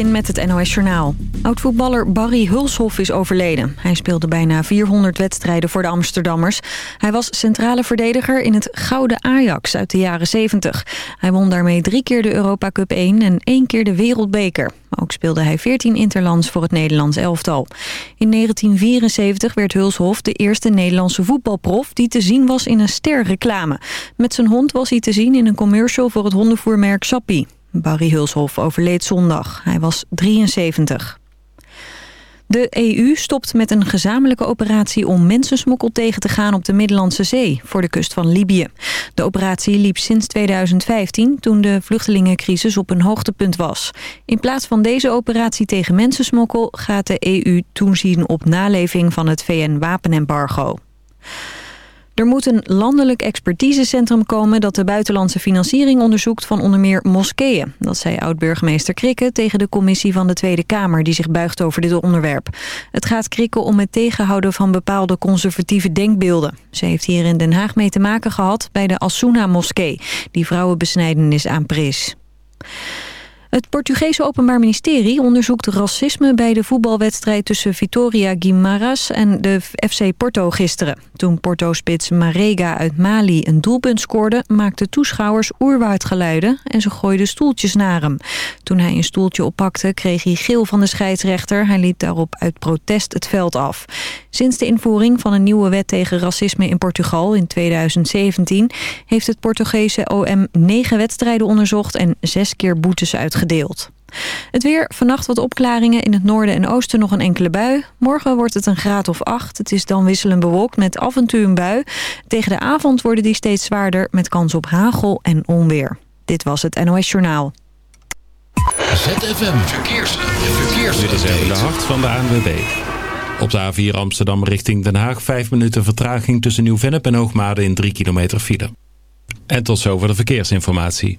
In met het NOS Journaal. Oud-voetballer Barry Hulshoff is overleden. Hij speelde bijna 400 wedstrijden voor de Amsterdammers. Hij was centrale verdediger in het Gouden Ajax uit de jaren 70. Hij won daarmee drie keer de Europa Cup 1 en één keer de Wereldbeker. Ook speelde hij 14 interlands voor het Nederlands elftal. In 1974 werd Hulshoff de eerste Nederlandse voetbalprof... die te zien was in een sterreclame. Met zijn hond was hij te zien in een commercial voor het hondenvoermerk Sappi. Barry Hulshoff overleed zondag. Hij was 73. De EU stopt met een gezamenlijke operatie om mensensmokkel tegen te gaan op de Middellandse Zee, voor de kust van Libië. De operatie liep sinds 2015, toen de vluchtelingencrisis op een hoogtepunt was. In plaats van deze operatie tegen mensensmokkel gaat de EU toezien op naleving van het VN-wapenembargo. Er moet een landelijk expertisecentrum komen dat de buitenlandse financiering onderzoekt van onder meer moskeeën. Dat zei oud-burgemeester Krikke tegen de commissie van de Tweede Kamer die zich buigt over dit onderwerp. Het gaat Krikke om het tegenhouden van bepaalde conservatieve denkbeelden. Ze heeft hier in Den Haag mee te maken gehad bij de Asuna moskee, die vrouwenbesnijdenis aanpris. Het Portugese Openbaar Ministerie onderzoekt racisme bij de voetbalwedstrijd tussen Vitoria Guimaras en de FC Porto gisteren. Toen Porto-spits Marega uit Mali een doelpunt scoorde, maakten toeschouwers oerwoudgeluiden en ze gooiden stoeltjes naar hem. Toen hij een stoeltje oppakte, kreeg hij geel van de scheidsrechter. Hij liep daarop uit protest het veld af. Sinds de invoering van een nieuwe wet tegen racisme in Portugal in 2017 heeft het Portugese OM negen wedstrijden onderzocht en zes keer boetes uitgegeven gedeeld. Het weer, vannacht wat opklaringen. In het noorden en oosten nog een enkele bui. Morgen wordt het een graad of acht. Het is dan wisselend bewolkt met af en toe een bui. Tegen de avond worden die steeds zwaarder met kans op hagel en onweer. Dit was het NOS Journaal. ZFM Verkeers. Verkeers. Dit is even de hart van de ANWB. Op de A4 Amsterdam richting Den Haag 5 minuten vertraging tussen Nieuw-Vennep en Hoogmade in 3 kilometer file. En tot zover de verkeersinformatie.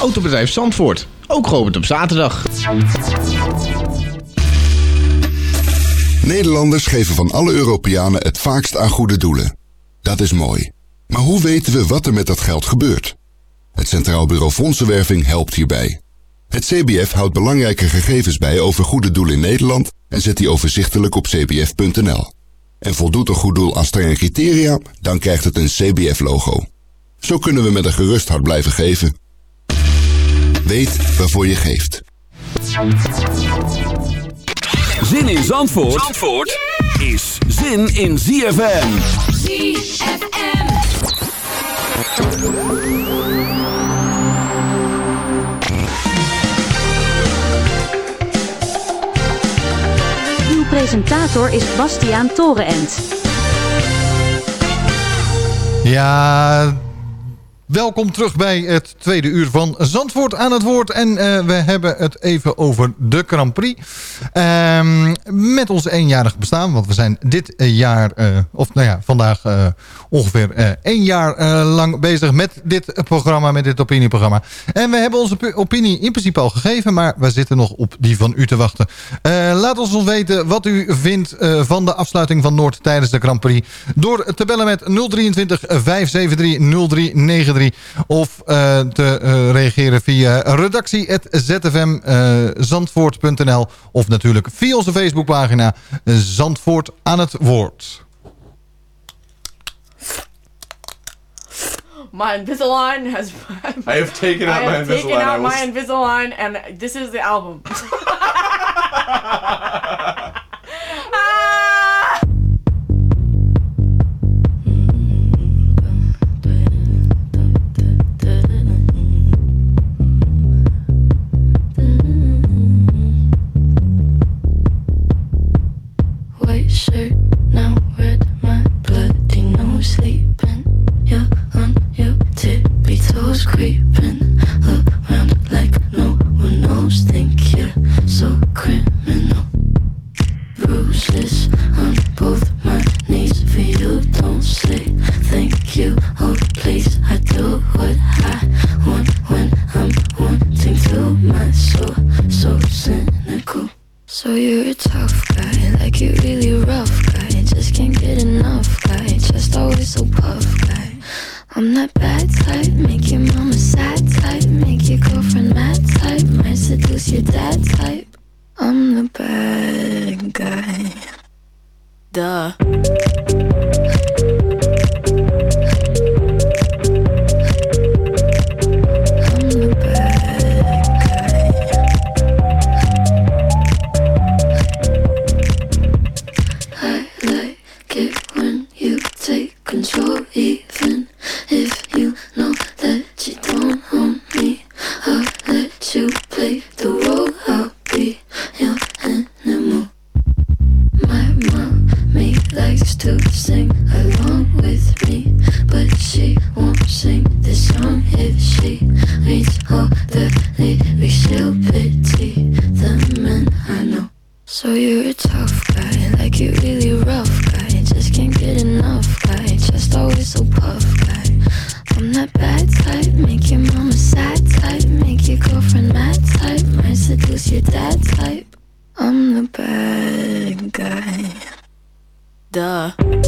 Autobedrijf Zandvoort, ook geopend op zaterdag. Nederlanders geven van alle Europeanen het vaakst aan goede doelen. Dat is mooi. Maar hoe weten we wat er met dat geld gebeurt? Het Centraal Bureau Fondsenwerving helpt hierbij. Het CBF houdt belangrijke gegevens bij over goede doelen in Nederland en zet die overzichtelijk op cbf.nl. En voldoet een goed doel aan strenge criteria, dan krijgt het een CBF-logo. Zo kunnen we met een gerust hart blijven geven. Weet waarvoor je geeft. Zin in Zandvoort, Zandvoort is zin in ZFM. ZFM. Uw presentator is Bastiaan Torenent. Ja, Welkom terug bij het tweede uur van Zandvoort aan het woord. En eh, we hebben het even over de Grand Prix. Ehm, met ons eenjarig bestaan, want we zijn dit eh, jaar, eh, of nou ja, vandaag ongeveer één jaar lang bezig met dit programma, met dit opinieprogramma. En we hebben onze opinie in principe al gegeven, maar we zitten nog op die van u te wachten. laat ons ons weten wat u vindt van de afsluiting van Noord tijdens de Grand Prix. Door te bellen met 023 573 0393. Of uh, te uh, reageren via redactie.zfmzandvoort.nl. Eh, of natuurlijk via onze Facebookpagina Zandvoort aan het woord. my Invisalign has. I have taken out my Invisalign. Taken out was... and this is the album. duh.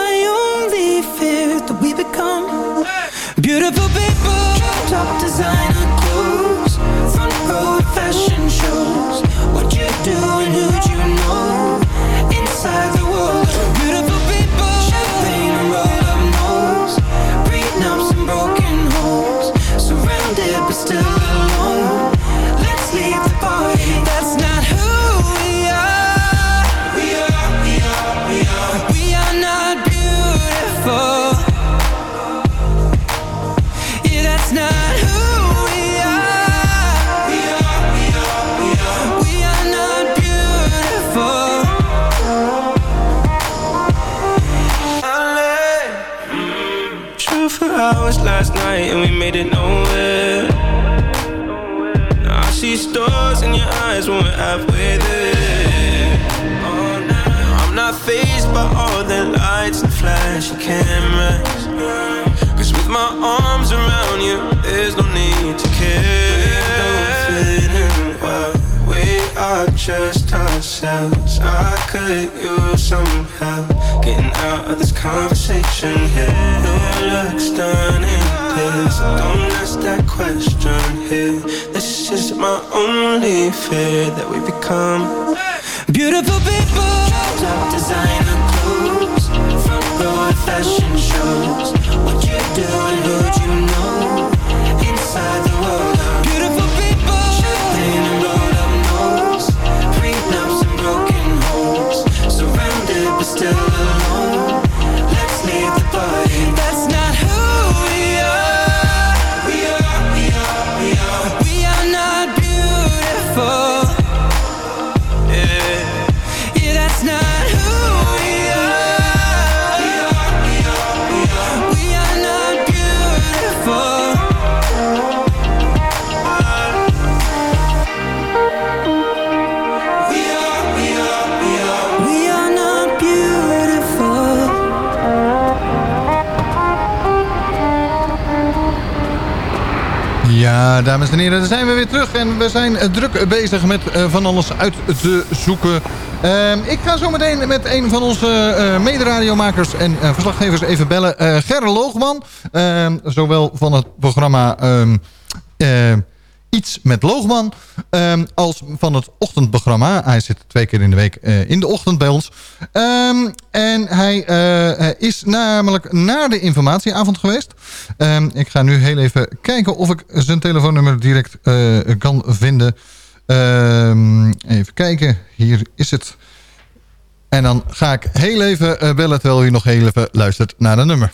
cameras. Cause with my arms around you, there's no need to care. We don't fit in well. We are just ourselves. I could use some help getting out of this conversation here. You look stunning, please. Don't ask that question here. This is my only fear that we become beautiful people. Top designer row fashion shows. What you do and who'd you know? Inside the Ja, dames en heren, daar zijn we weer terug. En we zijn eh, druk bezig met eh, van alles uit te zoeken. Ehm, ik ga zo meteen met een van onze eh mederadiomakers en eh, verslaggevers even bellen. Eh Gerre Loogman, ehm, zowel van het programma ehm, eh, Iets met Loogman... ehm, als van het ochtendprogramma. Hij zit twee keer in de week eh, in de ochtend bij ons. Ehm, en hij eh, is namelijk naar de informatieavond geweest. Ehm, ik ga nu heel even kijken of ik zijn telefoonnummer direct eh, kan vinden. Even kijken, hier is het. En dan ga ik heel even eh, bellen terwijl u nog heel even luistert naar de nummer.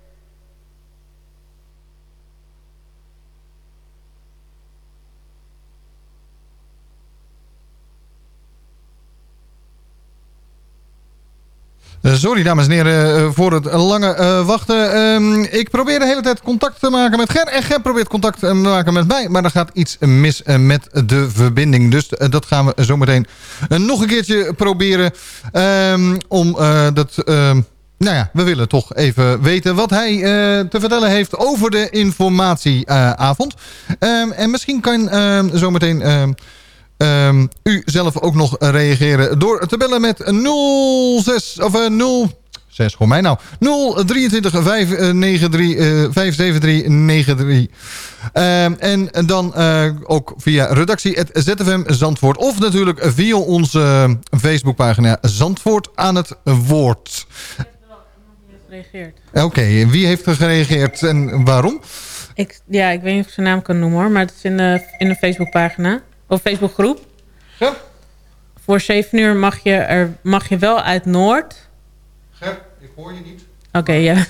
Sorry dames en heren eh, voor het lange eh, wachten. Ehm, ik probeer de hele tijd contact te maken met Ger. En Ger probeert contact te maken met mij. Maar er gaat iets mis eh, met de verbinding. Dus eh, dat gaan we zometeen eh, nog een keertje proberen. Ehm, om eh, dat... ehm, nou ja, we willen toch even weten wat hij eh, te vertellen heeft over de informatieavond. En misschien kan zometeen... ehm, u zelf ook nog reageren door te bellen met 06 of eh, 0 6 gewoon mij nou 023 593 eh, 573 93 Ehm, en dan eh, ook via redactie ZFM Zandvoort of natuurlijk via onze Facebookpagina Zandvoort aan het woord. Oké, wie heeft er gereageerd en waarom? Ik, ja, ik weet niet of ik zijn naam kan noemen hoor, maar het is in de, in een Facebookpagina. Of Facebookgroep. Ja. Voor 7 uur mag je, er, mag je wel uit Noord. Ger, ik hoor je niet. Oké, ja.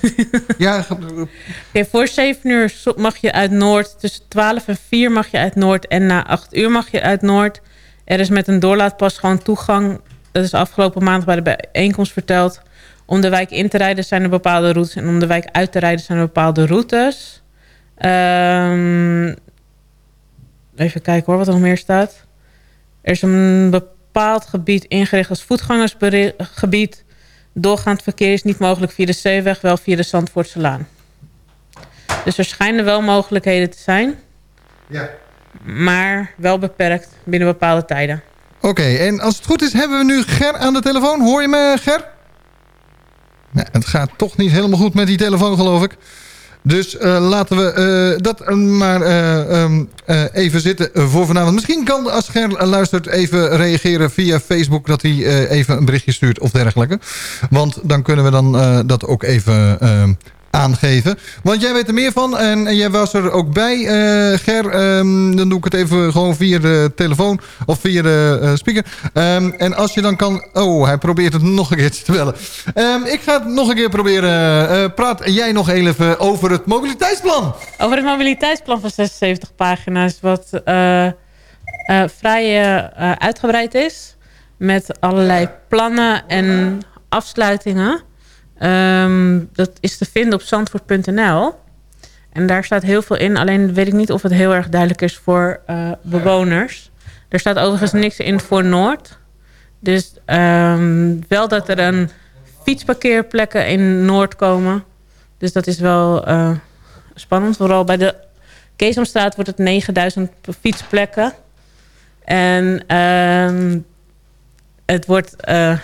ja. Oké, voor 7 uur mag je uit Noord. Tussen 12 en 4 mag je uit Noord. En na 8 uur mag je uit Noord. Er is met een doorlaatpas gewoon toegang. Dat is afgelopen maand bij de bijeenkomst verteld. Om de wijk in te rijden zijn er bepaalde routes. En om de wijk uit te rijden zijn er bepaalde routes. Ehm, even kijken hoor, wat er nog meer staat. Er is een bepaald gebied ingericht als voetgangersgebied. Doorgaand verkeer is niet mogelijk via de zeeweg, wel via de Zandvoortse Laan. Dus er schijnen wel mogelijkheden te zijn. Ja. Maar wel beperkt binnen bepaalde tijden. Oké, en als het goed is hebben we nu Ger aan de telefoon. Hoor je me, Ger? Nee, het gaat toch niet helemaal goed met die telefoon, geloof ik. Dus eh, laten we eh, dat maar eh, ehm, eh, even zitten voor vanavond. Misschien kan, als Ger luistert, even reageren via Facebook... dat hij even een berichtje stuurt of dergelijke. Want dan kunnen we dan dat ook even ehm, aangeven. Want jij weet er meer van en, jij was er ook bij, eh, Ger. Ehm, dan doe ik het even gewoon via de telefoon of via de eh, speaker. Ehm, en als je dan kan... Oh, hij probeert het nog een keertje te bellen. Ehm, ik ga het nog een keer proberen. Eh, praat jij nog even over het mobiliteitsplan? Over het mobiliteitsplan van 76 pagina's... wat vrij uitgebreid is. Met allerlei plannen en afsluitingen. Ehm, dat is te vinden op zandvoort.nl. En daar staat heel veel in. Alleen weet ik niet of het heel erg duidelijk is voor eh, bewoners. Er staat overigens niks in voor Noord. Dus ehm, wel dat er een fietsparkeerplekken in Noord komen. Dus dat is wel eh, spannend. Vooral bij de Keesomstraat wordt het 9000 fietsplekken. En ehm, het wordt eh,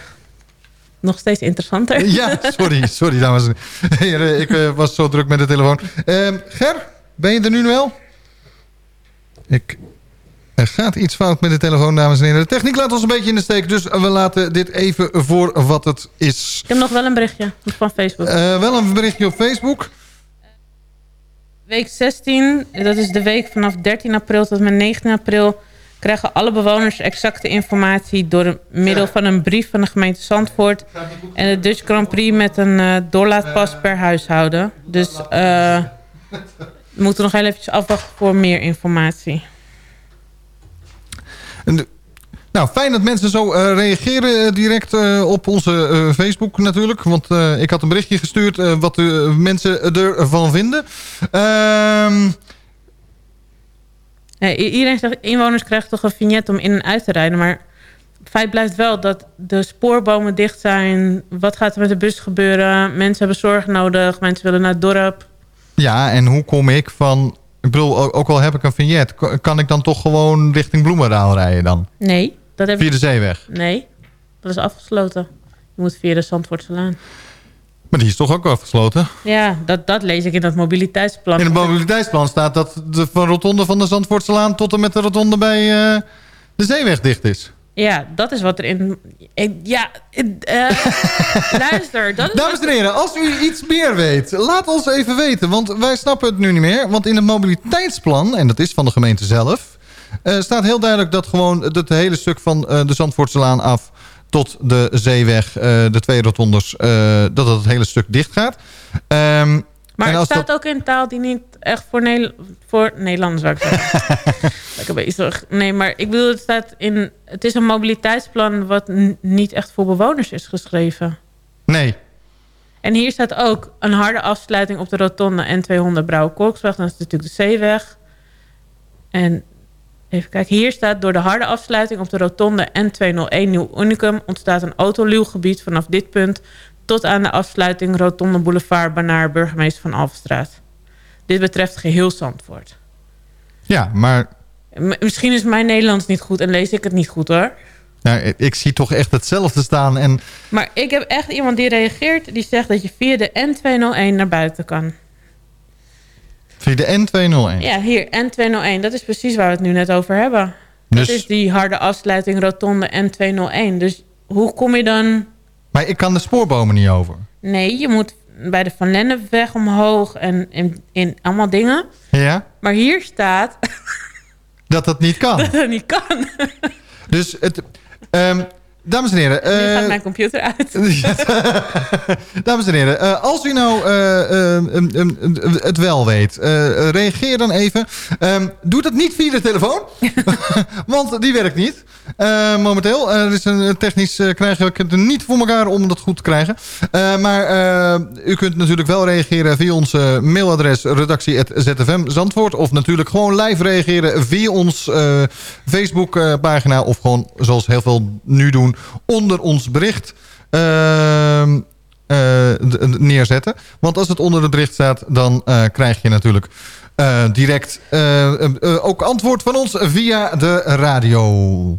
nog steeds interessanter. Ja, sorry, sorry dames en heren. Ik eh, was zo druk met de telefoon. Ehm, Ger, ben je er nu wel? Ik... Er gaat iets fout met de telefoon, dames en heren. De techniek laat ons een beetje in de steek, dus we laten dit even voor wat het is. Ik heb nog wel een berichtje van Facebook. Eh, wel een berichtje op Facebook. week 16, dat is de week vanaf 13 april tot en met 19 april... krijgen alle bewoners exacte informatie... door middel van een brief van de gemeente Zandvoort... en de Dutch Grand Prix met een eh, doorlaatpas per huishouden. Dus eh, we moeten nog heel eventjes afwachten voor meer informatie. En de- nou, fijn dat mensen zo eh, reageren direct eh, op onze eh, Facebook natuurlijk. Want eh, ik had een berichtje gestuurd eh, wat de mensen ervan vinden. Ehm Nee, iedereen zegt, inwoners krijgen toch een vignet om in en uit te rijden. Maar het feit blijft wel dat de spoorbomen dicht zijn. Wat gaat er met de bus gebeuren? Mensen hebben zorg nodig. Mensen willen naar het dorp. ja, en hoe kom ik van... Ik bedoel, ook al heb ik een vignet... kan ik dan toch gewoon richting Bloemendaal rijden dan? Nee, dat heb Via de zeeweg? Nee, dat is afgesloten. Je moet via de Zandvoortselaan. Maar die is toch ook afgesloten? Ja, dat, dat lees ik in dat mobiliteitsplan. In het mobiliteitsplan staat dat de van rotonde van de Zandvoortselaan... tot en met de rotonde bij eh, de zeeweg dicht is. Ja, dat is wat er in... ja, eh, luister. Dat is Dames en heren, als u iets meer weet, laat ons even weten. Want wij snappen het nu niet meer. Want in het mobiliteitsplan, en dat is van de gemeente zelf... eh, staat heel duidelijk dat gewoon het hele stuk van de Zandvoortselaan af... tot de zeeweg, eh, de twee rotondes, eh, dat het hele stuk dicht gaat. Ehm, Maar het staat dat- ook in taal die niet echt voor, Nederl voor Nederlanders zou ik zeggen. Lekker bezig. Nee, maar ik bedoel, het staat in... Het is een mobiliteitsplan wat niet echt voor bewoners is geschreven. Nee. En hier staat ook een harde afsluiting op de rotonde N200 Brouwer Kolksweg. Dat is natuurlijk de zeeweg. En even kijken, hier staat door de harde afsluiting op de rotonde N201 Nieuw Unicum ontstaat een autoluwgebied vanaf dit punt tot aan de afsluiting Rotonde Boulevard Banaar burgemeester van Alverstraat. Dit betreft geheel Zandvoort. Ja, maar misschien is mijn Nederlands niet goed en lees ik het niet goed hoor. nou, ik- ik zie toch echt hetzelfde staan. En Maar ik heb echt iemand die reageert die zegt dat je via de N201 naar buiten kan. Via de N201. Ja, hier, N201. Dat is precies waar we het nu net over hebben. Dat Dus- is die harde afsluiting rotonde N201. Dus hoe kom je dan... Maar ik kan de spoorbomen niet over. Nee, je moet bij de Van Lennepweg omhoog en in, in allemaal dingen. Ja? Maar hier staat Dat dat niet kan. dat het niet kan. Dus het... ehm, dames en heren... nu eh, gaat mijn computer uit. Dames en heren, eh, als u nou eh, eh, em, em, em, het wel weet, eh, reageer dan even. Ehm, doe dat niet via de telefoon, want die werkt niet. Eh, momenteel, er is een technisch eh, krijgen we het niet voor elkaar om dat goed te krijgen. Eh, maar eh, u kunt natuurlijk wel reageren via ons eh, mailadres redactie.zfm Zandvoort. Of natuurlijk gewoon live reageren via ons eh, Facebook eh, pagina. Of gewoon zoals heel veel nu doen onder ons bericht. Ehm, eh, neerzetten. Want als het onder het bericht staat, dan eh, krijg je natuurlijk eh, direct ook antwoord van ons via de radio.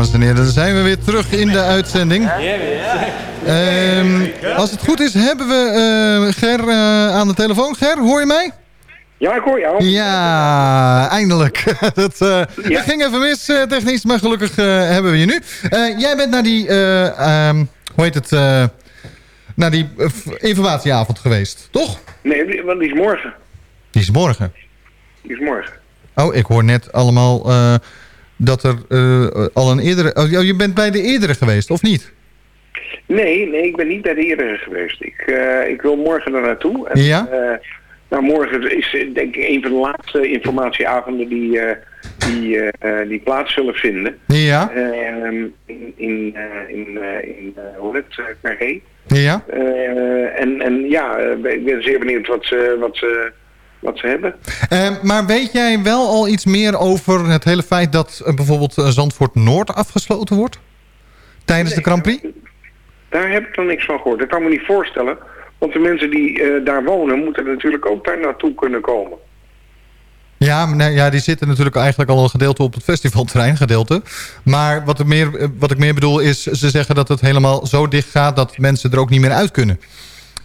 Dames en heren, dan zijn we weer terug in de uitzending. Ehm, als het goed is, hebben we eh, Ger eh, aan de telefoon. Ger, hoor je mij? Ja, ik hoor jou. Ja, eindelijk. dat, eh, dat ging even mis eh, technisch, maar gelukkig eh, hebben we je nu. Eh, jij bent naar die, eh, ehm, hoe heet het, eh, naar die informatieavond geweest, toch? Nee, die- want die is morgen. Die is morgen. Die is morgen. Oh, ik hoor net allemaal eh, dat er eh, al een eerdere... Oh, je bent bij de eerdere geweest, of niet? Nee, nee, ik ben niet bij de eerdere geweest. Ik, eh, ik wil morgen er naartoe. En, Ja? eh, nou, morgen is denk ik een van de laatste informatieavonden die, die, die plaats zullen vinden. Ja. In, in, in, in hoe het, uh, Carré. Ja. En, en ja, ik ben zeer benieuwd wat ze, wat ze, wat ze hebben. Eh, maar weet jij wel al iets meer over het hele feit dat eh, bijvoorbeeld eh, Zandvoort Noord afgesloten wordt? Tijdens de Grand Prix? Daar heb ik nog niks van gehoord. Dat kan me niet voorstellen. Want de mensen die daar wonen, moeten natuurlijk ook daar naartoe kunnen komen. Ja, nee, ja, die zitten natuurlijk eigenlijk al een gedeelte op het festivalterrein, gedeelte. Maar wat, er meer, wat ik meer bedoel is, ze zeggen dat het helemaal zo dicht gaat dat mensen er ook niet meer uit kunnen.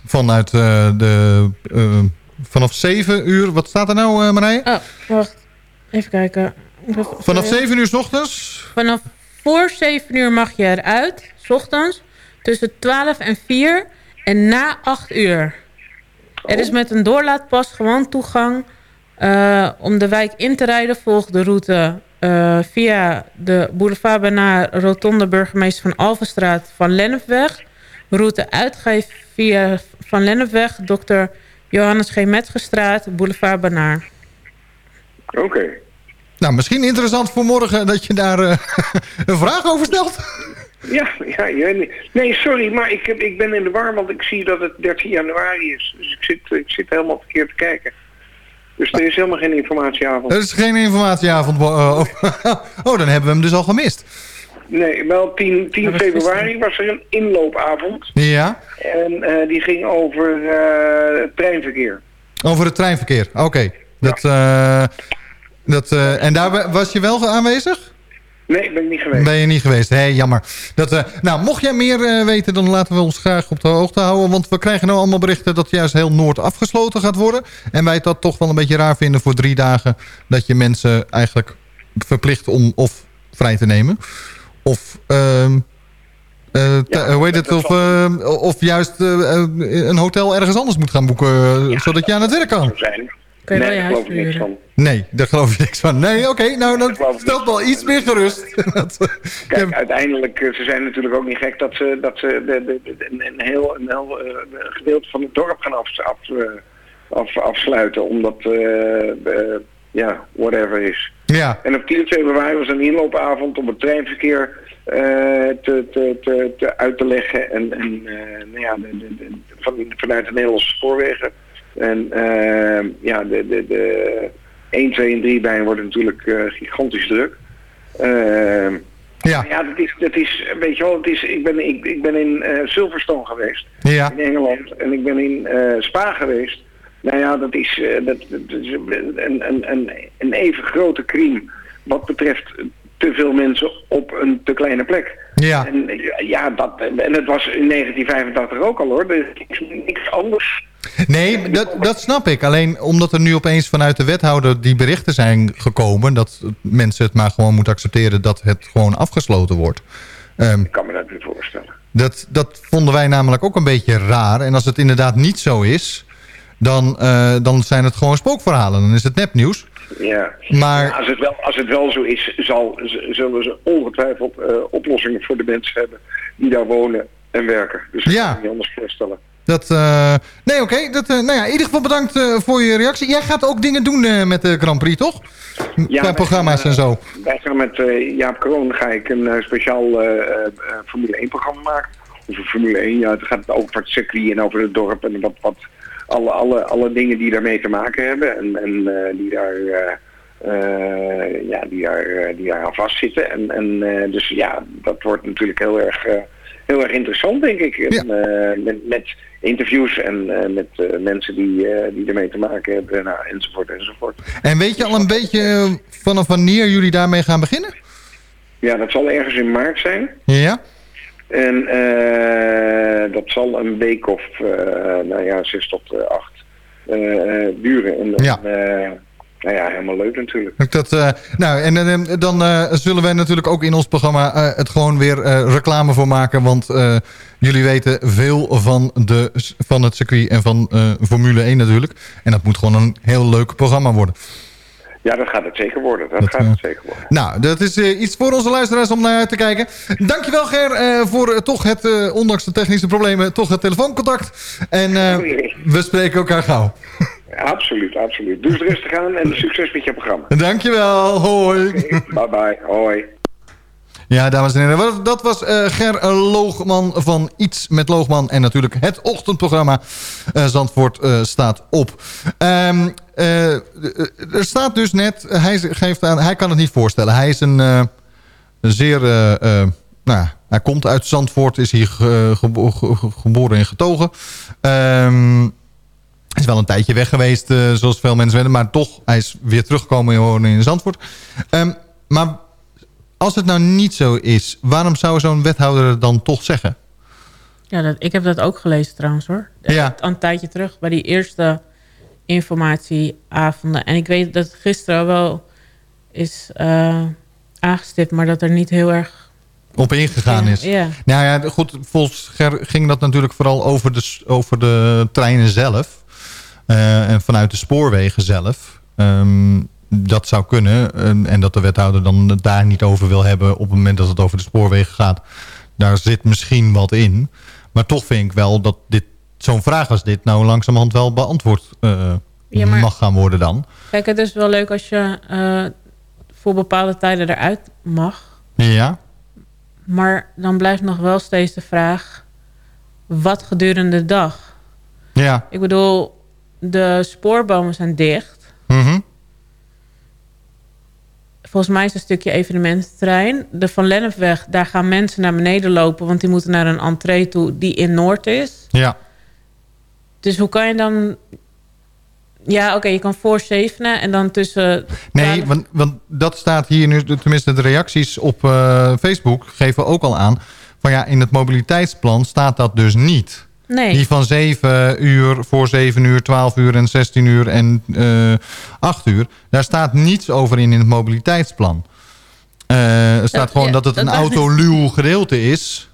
Vanuit de, vanaf 7 uur, wat staat er nou eh, Marije? Oh, wacht. Even kijken. Vanaf 7 uur s ochtends? Vanaf voor 7 uur mag je eruit, s ochtends. Tussen 12 en 4 en na 8 uur. Er is met een doorlaatpas gewoon toegang eh, om de wijk in te rijden. Volg de route eh, via de boulevard bijna Rotonde Burgemeester van Alvenstraat van Lennepweg. Route uitgeef via Van Lennepweg, Dr. Johannes G. Metgestraat, Boulevard Banaar. Oké. Nou, misschien interessant voor morgen dat je daar eh, een vraag over stelt. Ja, ja, ja, nee. nee, sorry, maar ik, heb, ik ben in de war, want ik zie dat het 13 januari is. Dus ik zit, ik zit helemaal verkeerd te kijken. Dus er is helemaal geen informatieavond. Er is geen informatieavond. eh, oh, dan hebben we hem dus al gemist. Nee, wel 10, 10 februari was er een inloopavond. Ja, En eh, die ging over eh, het treinverkeer. over het treinverkeer. Oké. Dat, eh, dat, en daar wa- was je wel aanwezig? Nee, ben ik niet geweest. Ben je niet geweest? Hé, jammer. Dat, nou, mocht jij meer weten, dan laten we ons graag op de hoogte houden. Want we krijgen nu allemaal berichten dat juist heel Noord afgesloten gaat worden. En wij het dat toch wel een beetje raar vinden voor drie dagen... dat je mensen eigenlijk verplicht om of vrij te nemen... of... ehm, eh, te- hoe heet het? Of, ehm, of juist eh, eh, een hotel ergens anders moet gaan boeken... zodat je aan het werk kan. Zijn. Kun je wel nee, daar geloof ik niks van. Nee, daar geloof je niks van. Nee, oké, nou, dan stelt wel iets meer gerust. Kijk, uiteindelijk, ze zijn natuurlijk ook niet gek dat ze, dat ze de, de, de- een, een heel, een heel gedeelte van het dorp gaan af, af, af, afsluiten. Omdat, ja, whatever is. Ja. En op 10 februari was een inloopavond om het treinverkeer eh, te, te, te, te uit te leggen. En, en eh, nou ja, de, de, de- van, vanuit de Nederlandse spoorwegen. En eh, ja, de, de, de 1, 2 en 3 bijen worden natuurlijk gigantisch druk. Eh, ja. ja, dat is, dat is, weet je wel, het is, ik, ben, ik, ik ben in Silverstone geweest, Ja. in Engeland, en ik ben in Spa geweest. Nou ja, dat is, eh, dat, dat is een, een, een, een even grote crime wat betreft te veel mensen op een te kleine plek. Ja. En ja, dat, en het was in 1985 ook al hoor, is niks anders. Nee, dat, dat snap ik. Alleen omdat er nu opeens vanuit de wethouder die berichten zijn gekomen... dat mensen het maar gewoon moeten accepteren dat het gewoon afgesloten wordt. Ehm, Ik kan me dat niet voorstellen. dat, dat vonden wij namelijk ook een beetje raar. En als het inderdaad niet zo is... dan, eh, dan zijn het gewoon spookverhalen. Dan is het nepnieuws. Ja. Maar- als, het wel, als het wel zo is, zal, zullen ze ongetwijfeld eh, oplossingen voor de mensen hebben die daar wonen en werken. Dus dat Ja. kan me niet anders voorstellen. Dat, eh, nee, oké. Dat, nou ja, in ieder geval bedankt voor je reactie. Jij gaat ook dingen doen met de Grand Prix, toch? Qua wij programma's gaan, en zo. Wij gaan met Jaap Kroon ga ik een speciaal Formule 1 programma maken. Over Formule 1, ja, het gaat ook over het circuit en over het dorp en wat, wat alle, alle, alle dingen die daarmee te maken hebben en, en eh, die daar... eh, eh, ja, die daar, die daar aan vastzitten. En, en dus ja, dat wordt natuurlijk heel erg, heel erg interessant, denk ik. En, met, met interviews en met mensen die, die ermee te maken hebben, nou, enzovoort, enzovoort. En weet je al een beetje vanaf wanneer jullie daarmee gaan beginnen? Ja, dat zal ergens in maart zijn. Ja? En eh, dat zal een week of, eh, nou ja, zes tot eh, acht duren. En dan, Ja. nou ja, helemaal leuk natuurlijk. Dat, nou, en dan zullen wij natuurlijk ook in ons programma het gewoon weer reclame voor maken. Want jullie weten veel van, de, van het circuit en van Formule 1 natuurlijk. En dat moet gewoon een heel leuk programma worden. Ja, dat gaat het zeker worden. Dat, gaat het zeker worden. Nou, dat is eh, iets voor onze luisteraars om naar uit te kijken. Dankjewel Ger eh, voor eh, toch het, eh, ondanks de technische problemen, toch het telefooncontact. En eh, we spreken elkaar gauw. Absoluut, absoluut. Doe het rustig aan en succes met je programma. Dankjewel, hoi. Bye bye, hoi. Ja, dames en heren, dat was eh, Ger Loogman van Iets met Loogman. En natuurlijk het ochtendprogramma eh, Zandvoort eh, staat op. Ehm, eh, er staat dus net, hij geeft aan, hij kan het niet voorstellen. Hij is een, zeer, nou, hij komt uit Zandvoort, is hier ge- gebo- ge- ge- geboren en getogen. Hij is wel een tijdje weg geweest, zoals veel mensen weten. Maar toch, hij is weer teruggekomen in Zandvoort. Ehm, maar als het nou niet zo is, waarom zou zo'n wethouder het dan toch zeggen? Ja, dat, ik heb dat ook gelezen trouwens hoor. Ja. Een tijdje terug bij die eerste informatieavonden. En ik weet dat gisteren wel is eh, aangestipt, maar dat er niet heel erg... Op ingegaan is. Ja. Nou ja, goed, volgens Ger ging dat natuurlijk vooral over de, over de treinen zelf. Eh, en vanuit de spoorwegen zelf. Ehm, dat zou kunnen. En, dat de wethouder dan het daar niet over wil hebben op het moment dat het over de spoorwegen gaat. Daar zit misschien wat in. Maar toch vind ik wel dat dit zo'n vraag als dit nou langzamerhand wel beantwoord eh, Ja, maar- mag gaan worden dan. Kijk, het is wel leuk als je eh, voor bepaalde tijden eruit mag. Ja, Maar dan blijft nog wel steeds de vraag... wat gedurende de dag? ja. Ik bedoel, de spoorbomen zijn dicht. Mhm. Volgens mij is een stukje evenemententerrein. De Van Lennepweg, daar gaan mensen naar beneden lopen... want die moeten naar een entree toe die in Noord is. Ja. Dus hoe kan je dan... Ja, oké, je kan voor zevenen en dan tussen... Nee, want, want dat staat hier nu, tenminste de reacties op eh, Facebook geven ook al aan. Van ja, in het mobiliteitsplan staat dat dus niet. Nee. Die van 7 uur, voor 7 uur, 12 uur en 16 uur en eh 8 uur. Daar staat niets over in in het mobiliteitsplan. Eh, er staat Dat- gewoon ja, dat het dat een autoluw gedeelte is.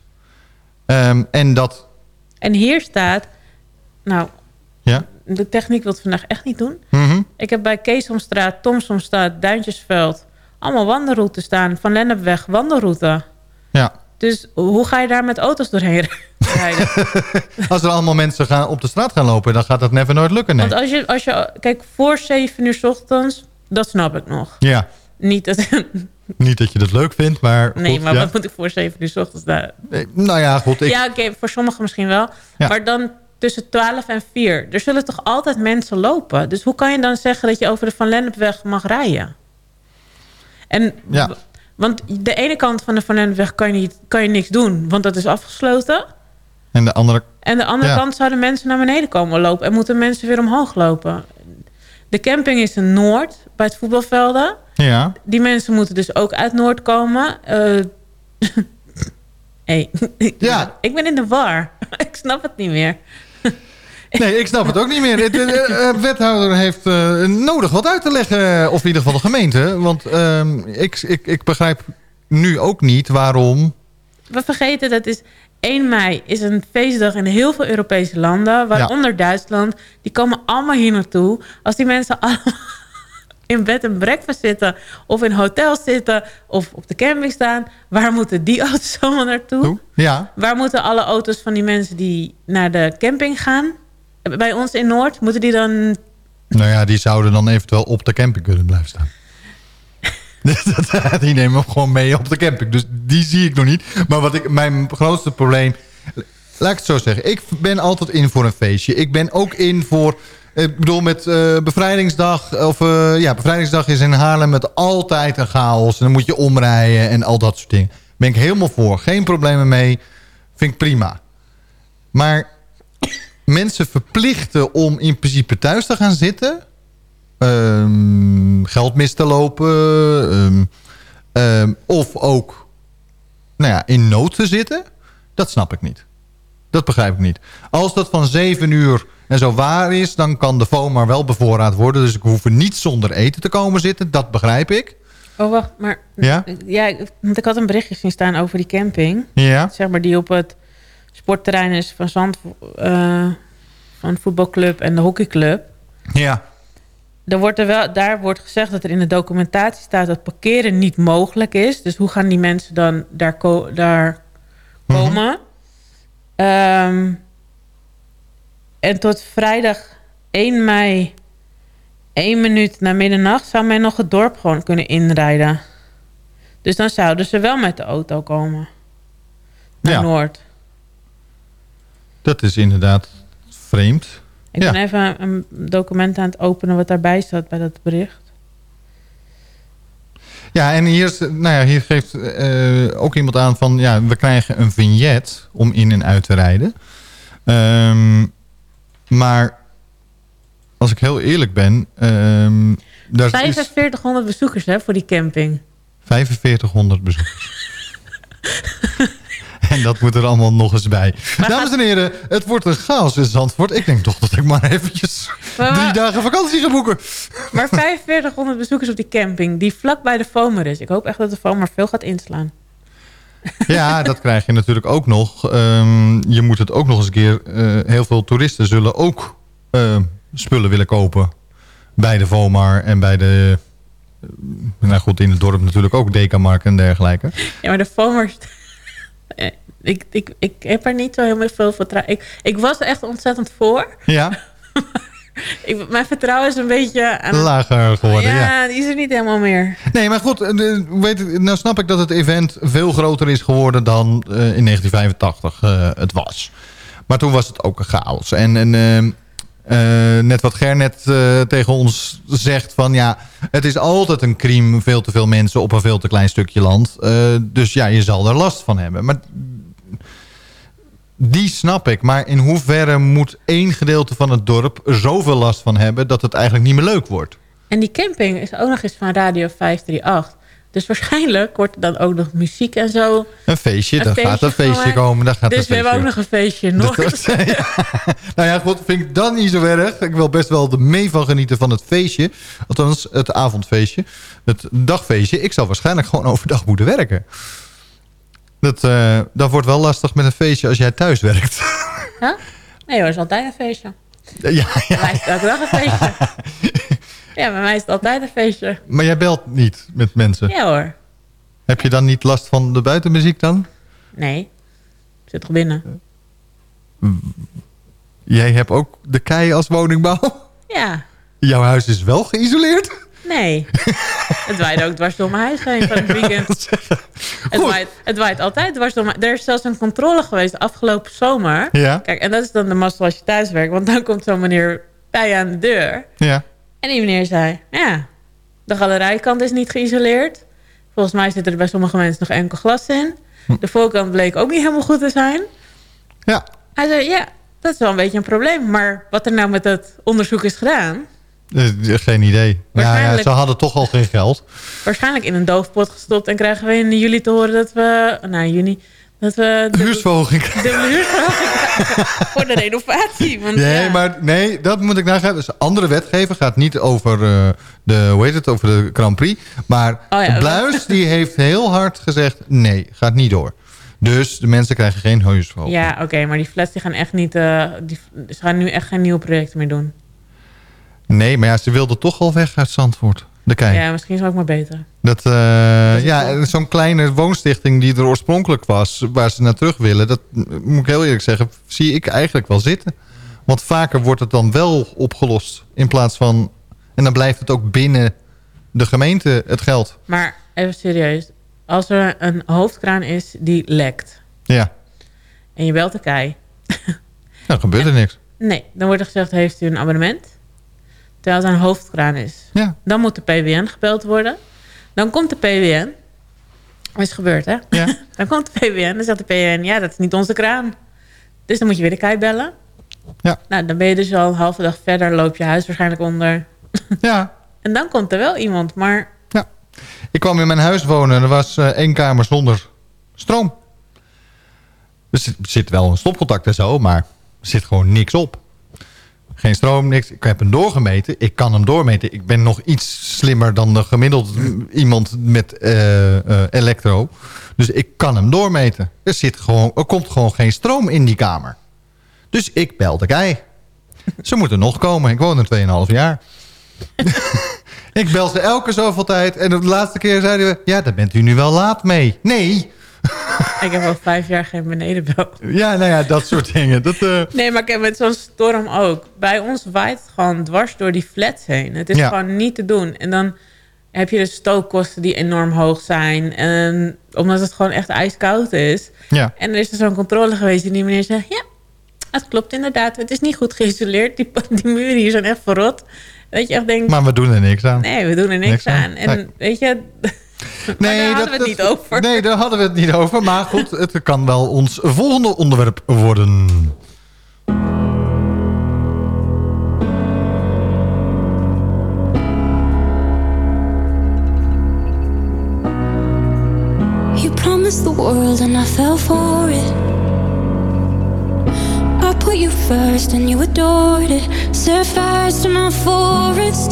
Ehm, en dat... En hier staat... Nou, Ja? de techniek wil het vandaag echt niet doen. Mhm. Ik heb bij Keesomstraat, Thomsonstraat, Duintjesveld... allemaal wandelroutes staan. Van Lennepweg, wandelroute. Ja. Dus hoe ga je daar met auto's doorheen rijden? Als er allemaal mensen gaan, op de straat gaan lopen, dan gaat dat never nooit lukken. Nee. Want als je, als je... Kijk, voor 7 uur 's ochtends, dat snap ik nog. Ja, Niet dat... niet dat je dat leuk vindt, maar... Nee, goed, maar ja. wat moet ik voor 7 uur 's ochtends daar? Eh, Nou ja, goed. Ik, Ja, oké, voor sommigen misschien wel. Ja. Maar dan tussen 12 en 4. Er zullen toch altijd mensen lopen? Dus hoe kan je dan zeggen dat je over de Van Lennepweg mag rijden? En, Ja. Want de ene kant van de Van Lennepweg kan je, niet, kan je niks doen, want dat is afgesloten. En de andere... En de andere Ja. kant zouden mensen naar beneden komen lopen... en moeten mensen weer omhoog lopen. De camping is in Noord, bij het voetbalvelden. Ja. Die mensen moeten dus ook uit Noord komen. Eh hey. Ja. ik ben in de war. ik snap het niet meer. Nee, ik snap het ook niet meer. De, de, de, eh, wethouder heeft eh, nodig wat uit te leggen. Of in ieder geval de gemeente. Want ehm, ik, ik, ik begrijp nu ook niet waarom... We vergeten dat is... 1 mei is een feestdag in heel veel Europese landen. Waaronder Duitsland. Die komen allemaal hier naartoe. Als die mensen allemaal in bed en breakfast zitten... of in hotels zitten of op de camping staan... waar moeten die auto's allemaal naartoe? Ja. Waar moeten alle auto's van die mensen die naar de camping gaan? Bij ons in Noord, moeten die dan... Nou ja, die zouden dan eventueel op de camping kunnen blijven staan. Die nemen we gewoon mee op de camping. Dus die zie ik nog niet. Maar wat ik, mijn grootste probleem... Laat ik het zo zeggen. Ik ben altijd in voor een feestje. Ik ben ook in voor... Ik bedoel, met eh, bevrijdingsdag... Of eh, ja, bevrijdingsdag is in Haarlem met altijd een chaos. En dan moet je omrijden en al dat soort dingen. Ben ik helemaal voor. Geen problemen mee. Vind ik prima. Maar mensen verplichten om in principe thuis te gaan zitten... ehm, geld mis te lopen... ehm, ehm, of ook nou ja, in nood te zitten... dat snap ik niet. Dat begrijp ik niet. Als dat van 7 uur en zo waar is... dan kan de foam maar wel bevoorraad worden. Dus ik hoef er niet zonder eten te komen zitten. Dat begrijp ik. Oh, wacht, maar... Ja? Ja, ik- had een berichtje zien staan over die camping. Ja. Zeg maar, die op het sportterrein is van Zand... eh, van voetbalclub en de hockeyclub. Ja. Er wordt er wel, daar wordt gezegd dat er in de documentatie staat dat parkeren niet mogelijk is. Dus hoe gaan die mensen dan daar, ko- daar komen? Ehm, en tot vrijdag 1 mei, 1 minuut na middernacht, zou men nog het dorp gewoon kunnen inrijden. Dus dan zouden ze wel met de auto komen. Naar Ja. Noord. Dat is inderdaad vreemd. Ik Ja. ben even een document aan het openen wat daarbij staat bij dat bericht. Ja, en hier, is- nou ja, hier geeft eh, ook iemand aan van... ja, we krijgen een vignet om in en uit te rijden. Ehm, maar als ik heel eerlijk ben... ehm daar is 4500 bezoekers hè, voor die camping. 4500 bezoekers. en dat moet er allemaal nog eens bij. Dames en heren, het wordt een chaos in Zandvoort. Ik denk toch dat ik maar eventjes Maar- drie dagen vakantie ga boeken. Maar 4500 bezoekers op die camping, die vlak bij de FOMER is. Ik hoop echt dat de FOMER veel gaat inslaan. Ja, dat krijg je natuurlijk ook nog. Ehm, je moet het ook nog eens een keer... eh, heel veel toeristen zullen ook eh, spullen willen kopen. Bij de Vomar en bij de... eh, nou goed, in het dorp natuurlijk ook Dekamark en dergelijke. Ja, maar de FOMER... Eh, ik, ik, ik heb er niet zo heel veel vertrouwen... Ik, ik was er echt ontzettend voor. Ja, Ik, mijn vertrouwen is een beetje... Aan, lager geworden, ja. ja, die is er niet helemaal meer. Nee, maar goed, eh, de- weet, nou snap ik dat het event veel groter is geworden dan eh, in 1985 eh, het was. Maar toen was het ook een chaos. En, en eh, net wat Gernet eh, tegen ons zegt van ja, het is altijd een crime, veel te veel mensen op een veel te klein stukje land. Eh, dus ja, je zal er last van hebben. Maar die snap ik. Maar in hoeverre moet één gedeelte van het dorp zoveel last van hebben dat het eigenlijk niet meer leuk wordt? En die camping is ook nog eens van Radio 538. Dus waarschijnlijk wordt er dan ook nog muziek en zo. Een feestje, Een daar gaat een feestje komen. Daar gaat dus we hebben ook nog een feestje. Dus ja. Nou ja, goed, vind ik dan niet zo erg. Ik wil best wel er mee van genieten van het feestje. Althans, het avondfeestje. Het dagfeestje. Ik zal waarschijnlijk gewoon overdag moeten werken. Dat, eh, dat wordt wel lastig met een feestje als jij thuis werkt. Ja? Nee hoor, is altijd een feestje. ja, ja. Bij mij is het elke dag een feestje. ja, bij mij is het altijd een feestje. Maar jij belt niet met mensen. Ja hoor. Heb je dan niet last van de buitenmuziek dan? Nee. Ik zit toch binnen? Jij hebt ook de kei als woningbouw. Ja. Jouw huis is wel geïsoleerd. Nee. het waait ook dwars door mijn huis heen van het weekend. het, waait, het waait altijd dwars door mijn... Er is zelfs een controle geweest afgelopen zomer. Ja. Kijk, en dat is dan de mazzel als je thuis werkt. Want dan komt zo'n meneer bij je aan de deur. Ja. En die meneer zei... Ja, de galerijkant is niet geïsoleerd. Volgens mij zit er bij sommige mensen nog enkel glas in. De voorkant bleek ook niet helemaal goed te zijn. Ja. Hij zei, ja, dat is wel een beetje een probleem. Maar wat er nou met dat onderzoek is gedaan... Eh, Geen idee. Ja, ze hadden toch al geen geld. waarschijnlijk in een doofpot gestopt. En krijgen we in juli te horen dat we... Nou, juni... Dat we de, Huursverhoging. de huursverhoging krijgen voor de renovatie. Want, Nee, ja. maar nee, dat moet ik nagaan. Dus andere wetgever gaat niet over eh, de, hoe heet het, over de Grand Prix. Maar Oh ja, Bluis die heeft heel hard gezegd, nee, gaat niet door. Dus de mensen krijgen geen huisverhoging. Ja, oké, maar die flats die gaan echt niet... eh, die, ze gaan nu echt geen nieuwe projecten meer doen. Nee, maar ja, ze wilden toch al weg uit Zandvoort. De kei. Ja, misschien is het ook maar beter. Dat, eh, ja, zo'n kleine woonstichting die er oorspronkelijk was, waar ze naar terug willen, dat moet ik heel eerlijk zeggen, zie ik eigenlijk wel zitten. Want vaker wordt het dan wel opgelost in plaats van, en dan blijft het ook binnen de gemeente het geld. Maar even serieus. Als er een hoofdkraan is die lekt Ja, en je belt de kei... dan gebeurt er niks. Nee, dan wordt er gezegd, heeft u een abonnement? Terwijl het een hoofdkraan is. Ja. Dan moet de PWN gebeld worden. Dan komt de PWN. Dat is gebeurd, hè? Ja. dan komt de PWN. Dan zegt de PWN, ja, dat is niet onze kraan. Dus dan moet je weer de kei bellen. Ja. Nou, dan ben je dus al een halve dag verder. Loop je huis waarschijnlijk onder. Ja. En dan komt er wel iemand. Maar Ik kwam in mijn huis wonen en er was eh, één kamer zonder stroom. Dus er zit wel een stopcontact en zo, maar er zit gewoon niks op. Geen stroom, niks. Ik heb hem doorgemeten. Ik kan hem doormeten. Ik ben nog iets slimmer dan de gemiddeld iemand met eh, elektro. Dus ik kan hem doormeten. Er, zit gewoon, er komt gewoon geen stroom in die kamer. Dus ik bel de kei. Ze moeten nog komen. Ik woon er 2,5 jaar. ik bel ze elke zoveel tijd. En de laatste keer zeiden we... Ja, daar bent u nu wel laat mee. Nee. ik heb al vijf jaar geen benedenbel. Ja, nou ja, dat soort dingen. Dat, eh, Nee, maar ik heb met zo'n storm ook. Bij ons waait het gewoon dwars door die flats heen. Het is Ja. gewoon niet te doen. En dan heb je de stookkosten die enorm hoog zijn. En omdat het gewoon echt ijskoud is. Ja. En er is er zo'n controle geweest die die meneer zegt... Ja, het klopt inderdaad. Het is niet goed geïsoleerd. Die, die muren hier zijn echt verrot. Dat je echt denkt... Maar we doen er niks aan. Nee, we doen er niks, Niks aan. aan. En Nee. weet je... Nee, daar hadden dat- we het niet over. Nee, daar hadden we het niet over. Maar goed, het kan wel ons volgende onderwerp worden. You promised the world and I fell for it. I put you first and you adored it. Set fires to my forest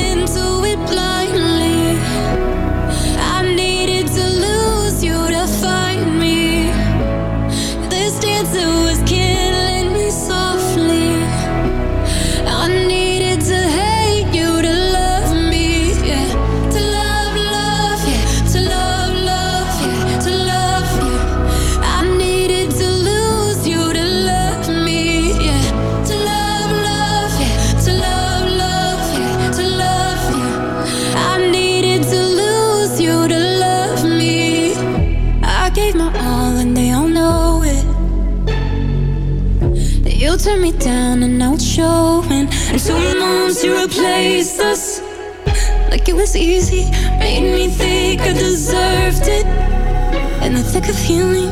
it Turned me down and now it's showing. And two months you replaced us like it was easy. Made me think I deserved it. In the thick of healing,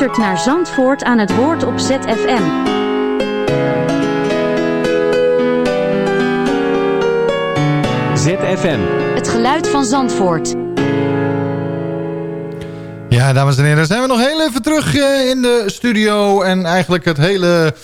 Luistert naar Zandvoort aan het woord op ZFM. ZFM. Het geluid van Zandvoort. Ja, dames en heren, dan zijn we nog heel even terug eh, in de studio. En eigenlijk het hele...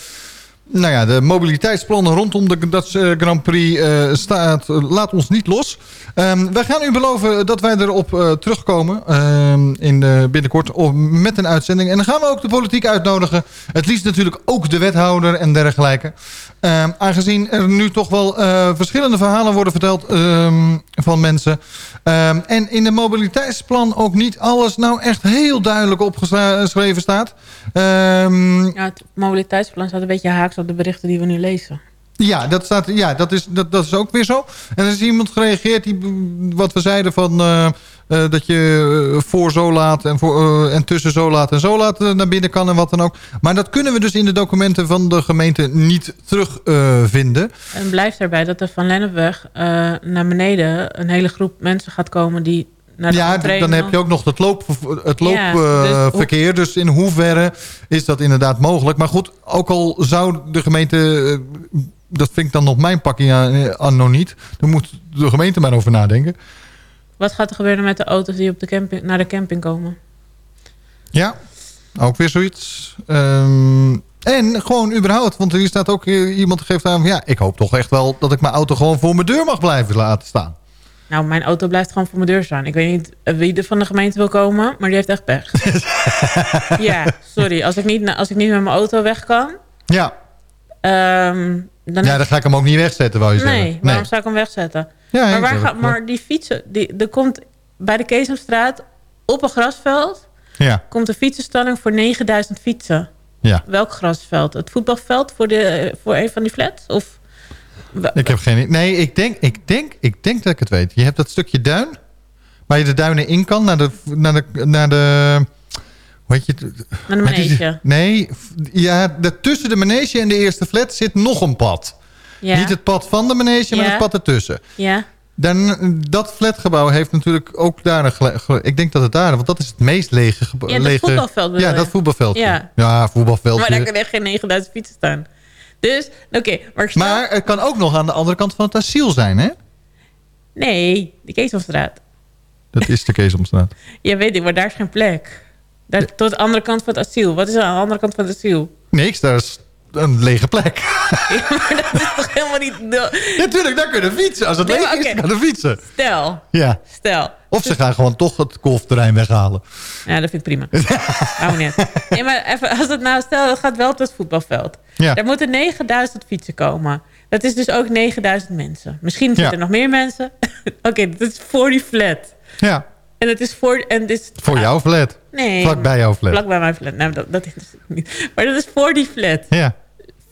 Nou ja, de mobiliteitsplannen rondom de Dutch eh, Grand Prix eh, staat, laat ons niet los. Um, wij gaan u beloven dat wij erop uh, terugkomen um, in de, binnenkort met een uitzending. En dan gaan we ook de politiek uitnodigen. Het liefst natuurlijk ook de wethouder en dergelijke. Um, aangezien er nu toch wel uh, verschillende verhalen worden verteld van mensen. en in de mobiliteitsplan ook niet alles nou echt heel duidelijk opgeschreven staat. ja, het mobiliteitsplan staat een beetje haaks op de berichten die we nu lezen. Ja, dat, staat, ja dat, is, dat, dat is ook weer zo. En er is iemand gereageerd die wat we zeiden van... Uh, uh, dat je voor zo laat en, voor, uh, en tussen zo laat en zo laat naar binnen kan en wat dan ook. Maar dat kunnen we dus in de documenten van de gemeente niet terugvinden. en blijft erbij dat er van Lennepweg naar beneden een hele groep mensen gaat komen die ja, dan heb je ook nog het, loop, het loopverkeer. Ja, dus, dus, in hoeverre is dat inderdaad mogelijk? Maar goed, ook al zou de gemeente... Dat vind ik dan nog mijn pakking aan, nog niet. Dan moet de gemeente maar over nadenken. Wat gaat er gebeuren met de auto's die op de camping, naar de camping komen? Ja, ook weer zoiets. Um, en gewoon überhaupt, want hier staat ook iemand geeft aan... ja, ik hoop toch echt wel dat ik mijn auto gewoon voor mijn deur mag blijven laten staan. Nou, mijn auto blijft gewoon voor mijn deur staan. Ik weet niet wie er van de gemeente wil komen, maar die heeft echt pech. ja, sorry. Als ik, niet, als ik niet met mijn auto weg kan... Ja. Um, dan ja, dan ga ik hem ook niet wegzetten, wou je nee, zeggen. Nee, waarom zou ik hem wegzetten? Ja, maar, waar gaat, maar die fietsen... Die, er komt bij de Keesomstraat op een grasveld... Ja. komt een fietsenstalling voor 9000 fietsen. Ja. Welk grasveld? Het voetbalveld voor, de, voor een van die flats? Of... Ik heb geen Nee, ik denk, ik, denk, ik denk dat ik het weet. Je hebt dat stukje duin... waar je de duinen in kan naar de... Naar de, naar de heet je de manege. Nee, ja, tussen de manege en de eerste flat zit nog een pad. Ja. Niet het pad van de manege, maar Ja. het pad ertussen. Ja. Dan, dat flatgebouw heeft natuurlijk ook daar een... Ik denk dat het daar... Want dat is het meest lege... gebouw. Ja, dat lege voetbalveld Ja, dat voetbalveldje. Ja. Ja, voetbalveldje. Maar daar kunnen echt geen 9000 fietsen staan. Dus, oké. maar Maar het kan ook nog aan de andere kant van het asiel zijn, hè? Nee, de Keesomstraat. Dat is de Keesomstraat. Ja, weet ik, maar daar is geen plek. Daar, Tot de andere kant van het asiel. Wat is er aan de andere kant van het asiel? Niks, daar is een lege plek. Toch helemaal niet... Natuurlijk, daar kunnen fietsen. Als het Nee, leeg maar is, er fietsen. Stel, Ja. stel. Of ze gaan gewoon toch het golfterrein weghalen. Ja, dat vind ik prima. Hou niet. Nee, maar even, als het nou, stel, het gaat wel op het voetbalveld. Ja. Daar moeten 9000 fietsen komen. Dat is dus ook 9000 mensen. Misschien zitten Ja. er nog meer mensen. Oké, dat is voor die flat. Ja, En het is voor... En is, voor jouw flat. Nee. Vlak bij jouw flat. Vlak bij mijn flat. Nou, dat, dat is het niet. Maar dat is voor die flat. Ja,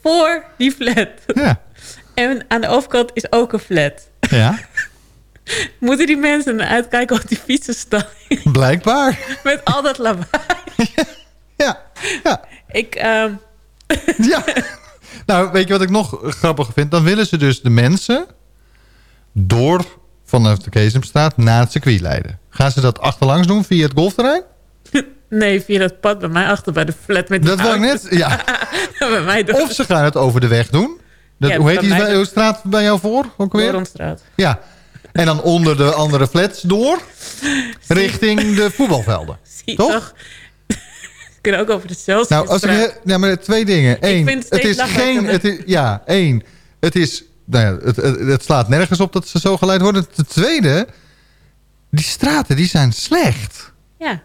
Voor die flat. ja, En aan de overkant is ook een flat. ja. Moeten die mensen uitkijken op die fietsenstalling? Blijkbaar. Met al dat lawaai. Ja, ja. Ik, ehm, Ja. Nou, weet je wat ik nog grappiger vind? Dan willen ze dus de mensen door vanaf de Keesomstraat naar het circuit leiden. Gaan ze dat achterlangs doen via het golfterrein? nee, via dat pad bij mij achter bij de flat met die Dat wil ik net, ja. bij mij door, Of ze gaan het over de weg doen. Dat, Ja, hoe heet bij die hoe straat bij jou voor? Ook weer? Ja. En dan onder de andere flats door. Richting de voetbalvelden. Zie je Toch? toch? We kunnen ook over de Celsius Nou, als ik, ja, maar twee dingen. Eén, het is geen... Het is, ja, één. Het is... Nou ja, het, het, het slaat nergens op dat ze zo geleid worden. Ten tweede, die straten die zijn slecht. Ja,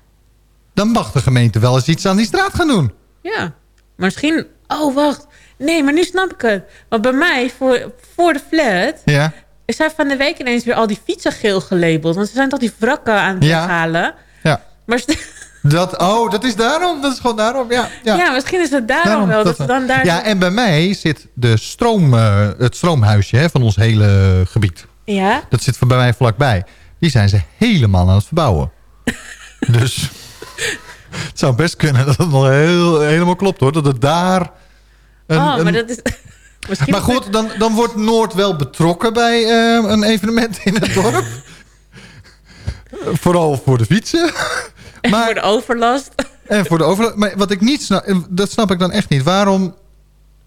Dan mag de gemeente wel eens iets aan die straat gaan doen. ja. Misschien... Oh, wacht. Nee, maar nu snap ik het. Want bij mij, voor, voor de flat... Ja. is zijn van de week ineens weer al die fietsen geel gelabeld. Want ze zijn toch die wrakken aan het Ja. weghalen. Ja. Maar Dat, oh, dat is daarom? Dat is gewoon daarom? Ja. ja. ja. misschien is het daarom, Daarom wel. Dat, dan daar... Ja, en bij mij zit de stroom, eh, het stroomhuisje hè, van ons hele gebied. Ja? Dat zit bij mij vlakbij. Die zijn ze helemaal aan het verbouwen. dus het zou best kunnen dat het nog heel, helemaal klopt hoor. Dat het daar... Een, oh, maar een- dat is... misschien maar goed, dan, dan wordt Noord wel betrokken bij eh, een evenement in het dorp. Vooral voor de fietsen. voor de overlast. En voor de overlast. Maar wat ik niet snap, dat snap ik dan echt niet. Waarom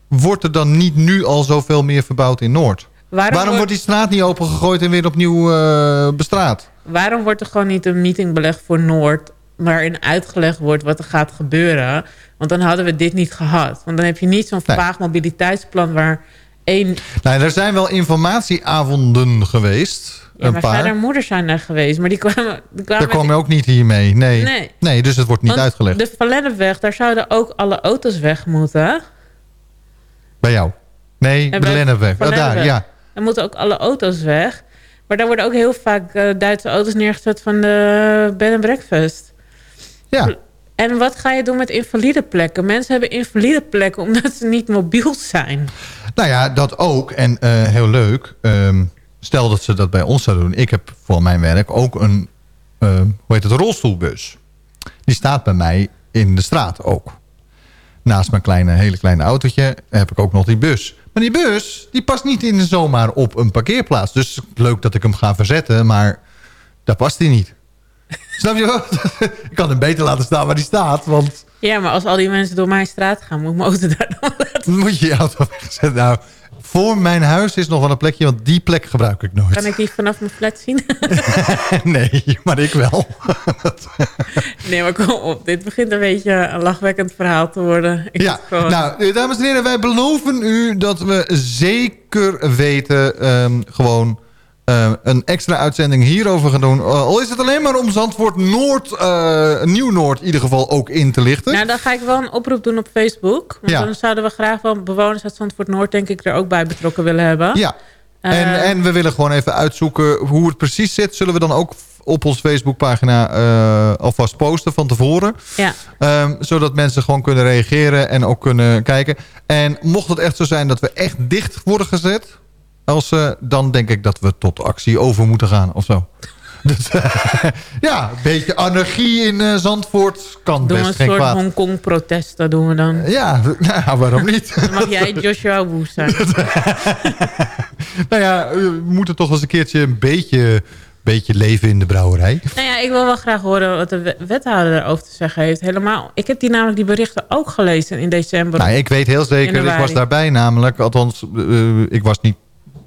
wordt er dan niet nu al zoveel meer verbouwd in Noord? Waarom Waarom, wordt- die straat niet opengegooid en weer opnieuw eh, bestraat? Waarom wordt er gewoon niet een meeting belegd voor Noord... waarin uitgelegd wordt wat er gaat gebeuren? Want dan hadden we dit niet gehad. Want dan heb je niet zo'n Nee. vaag mobiliteitsplan... waar één... Nou, er zijn wel informatieavonden geweest. Ja, een mijn paar. vader en moeder zijn er geweest. Maar die kwamen... Die kwamen Daar ook niet hiermee. Nee. Nee. nee, dus het wordt niet Want uitgelegd. De Verlennepweg, daar zouden ook alle auto's weg moeten. Bij jou. Nee, En de Lennepweg. Oh, daar, Lennepweg. ja. Dan moeten ook alle auto's weg. Maar daar worden ook heel vaak eh, Duitse auto's neergezet van de bed and breakfast. Ja. En wat ga je doen met invalide plekken? Mensen hebben invalide plekken omdat ze niet mobiel zijn. Nou ja, dat ook. En eh, heel leuk. ehm, stel dat ze dat bij ons zouden doen. Ik heb voor mijn werk ook een, eh, hoe heet het, rolstoelbus. Die staat bij mij in de straat ook. Naast mijn kleine, hele kleine autootje heb ik ook nog die bus. Maar die bus, die past niet in zomaar op een parkeerplaats. Dus leuk dat ik hem ga verzetten, maar daar past hij niet. Snap je wel? ik kan hem beter laten staan waar die staat, want Ja, maar als al die mensen door mijn straat gaan, moet mijn auto daar dan dan moet je je auto wegzetten. Nou, voor mijn huis is nog wel een plekje, want die plek gebruik ik nooit. Kan ik die vanaf mijn flat zien? nee, maar ik wel. nee, maar kom op. Dit begint een beetje een lachwekkend verhaal te worden. Ik ja, gewoon- nou, eh, dames en heren, wij beloven u dat we zeker weten... ehm, gewoon eh, een extra uitzending hierover gaan doen. Eh, al is het alleen maar om Zandvoort Noord, eh, Nieuw-Noord in ieder geval ook in te lichten. Nou, dan ga ik wel een oproep doen op Facebook. Want Ja. dan zouden we graag wel bewoners uit Zandvoort Noord... denk ik, er ook bij betrokken willen hebben. Ja, en, en we willen gewoon even uitzoeken hoe het precies zit. Zullen we dan ook op onze Facebookpagina eh alvast posten van tevoren. Ja. Ehm, zodat mensen gewoon kunnen reageren en ook kunnen kijken. En mocht het echt zo zijn dat we echt dicht worden gezet... Als, eh, dan denk ik dat we tot actie over moeten gaan of zo. Dus, ja, een beetje anarchie in eh, Zandvoort kan Doen best een geen soort kwaad. Hongkong-protest, dat doen we dan. Ja, nou, waarom niet? Dan mag jij Joshua Wu zijn. nou ja, we moeten toch eens een keertje een beetje, beetje leven in de brouwerij. Nou ja, ik wil wel graag horen wat de we- wethouder erover te zeggen heeft. Helemaal. Ik heb die namelijk die berichten ook gelezen in december. Nou, ik weet heel zeker, ik was daarbij namelijk. Althans, ik, was niet,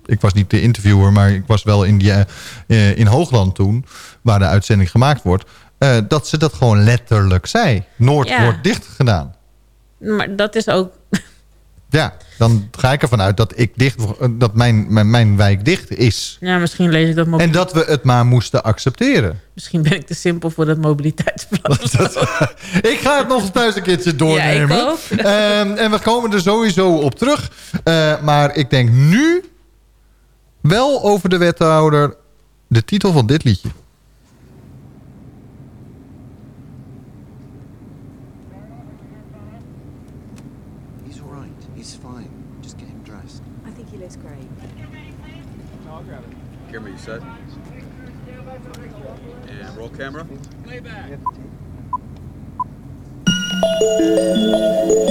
ik was niet de interviewer, maar ik was wel in, die, eh, eh, in Hoogland toen... waar de uitzending gemaakt wordt... eh, dat ze dat gewoon letterlijk zei. Noord Ja. wordt dicht gedaan. Maar dat is ook... Ja, dan ga ik ervan uit dat, ik dicht, dat mijn, mijn, mijn wijk dicht is. Ja, misschien lees ik dat... mobi- En dat we het maar moesten accepteren. Misschien ben ik te simpel voor dat mobiliteitsplan. Ik ga het nog eens thuis een keertje doornemen. Ja, ik ook. Ehm, en we komen er sowieso op terug. Maar ik denk nu wel over de wethouder de titel van dit liedje. He's all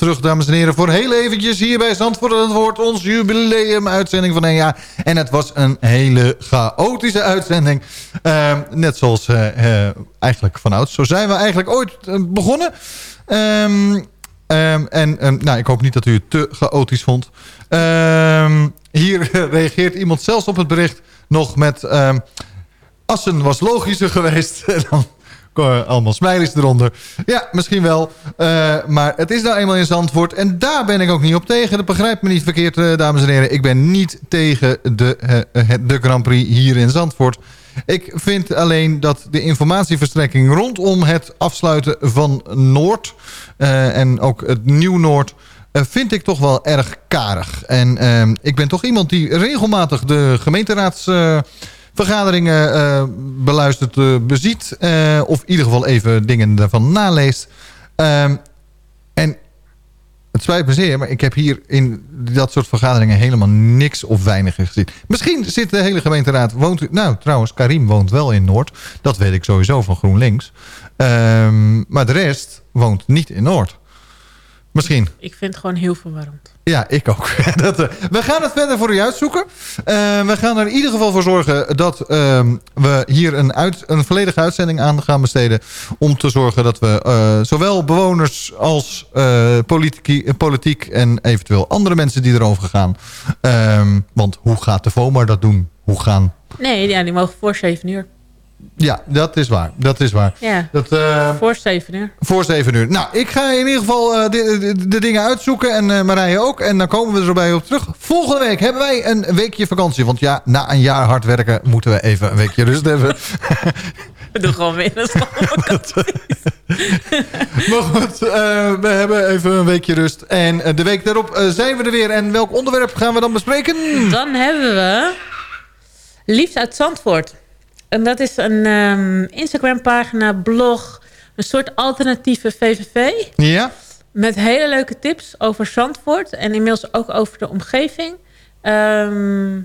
Terug, dames en heren. Voor heel eventjes hier bij Zandvoort. Het wordt ons jubileum-uitzending van een jaar. En het was een hele chaotische uitzending. Ehm, net zoals eh, eh, eigenlijk vanouds. Zo zijn we eigenlijk ooit eh, begonnen. Ehm, ehm, en nou, ik hoop niet dat u het te chaotisch vond. Hier reageert iemand zelfs op het bericht nog met... Assen was logischer geweest. Dan komen allemaal smileys eronder. Ja, misschien wel. Eh, maar het is nou eenmaal in Zandvoort. En daar ben ik ook niet op tegen. Dat begrijpt me niet verkeerd, eh, dames en heren. Ik ben niet tegen de, de Grand Prix hier in Zandvoort. Ik vind alleen dat de informatieverstrekking rondom het afsluiten van Noord... en ook het Nieuw-Noord... vind ik toch wel erg karig. En ehm, ik ben toch iemand die regelmatig de gemeenteraads... vergaderingen eh, beluistert, eh, beziet. eh, of in ieder geval even dingen daarvan naleest. Ehm, en het spijt me zeer, maar ik heb hier in dat soort vergaderingen helemaal niks of weinig gezien. Misschien zit de hele gemeenteraad... Woont, nou, trouwens, Karim woont wel in Noord. Dat weet ik sowieso van GroenLinks. Ehm, maar de rest woont niet in Noord. Misschien. Ik vind het gewoon heel verwarrend. Ja, ik ook. dat, eh, we gaan het verder voor u uitzoeken. Eh, we gaan er in ieder geval voor zorgen dat ehm, we hier een, uit, een volledige uitzending aan gaan besteden. Om te zorgen dat we eh, zowel bewoners als politici, politiek en eventueel andere mensen die erover gaan. Ehm, want hoe gaat de FOMA dat doen? Hoe gaan... Nee, ja, die mogen voor 7 uur. Ja, dat is waar. Dat is waar. Ja, Dat, eh, voor 7 uur. Voor 7 uur. Nou, ik ga in ieder geval eh, de, de, de dingen uitzoeken. En Marije ook. En dan komen we er zo bij op terug. Volgende week hebben wij een weekje vakantie. Want ja, na een jaar hard werken moeten we even een weekje rust hebben. We doen gewoon weer een schoolvakantie. maar goed, we hebben even een weekje rust. En de week daarop zijn we er weer. En welk onderwerp gaan we dan bespreken? Dan hebben we Liefde uit Zandvoort. En dat is een ehm, Instagram-pagina, blog, een soort alternatieve VVV. Ja? Met hele leuke tips over Zandvoort. En inmiddels ook over de omgeving. Ehm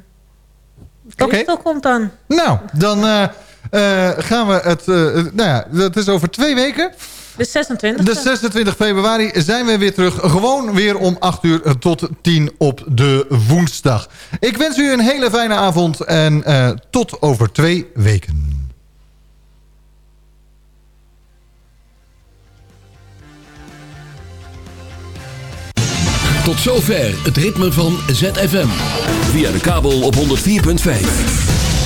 Christel komt dan. Nou, dan eh, eh, gaan we het... eh, nou ja, dat is over twee weken. De 26 De 26 februari zijn we weer terug. Gewoon weer om 8 uur tot 10 op de woensdag. Ik wens u een hele fijne avond en eh, tot over twee weken. Tot zover het ritme van ZFM. Via de kabel op 104.5.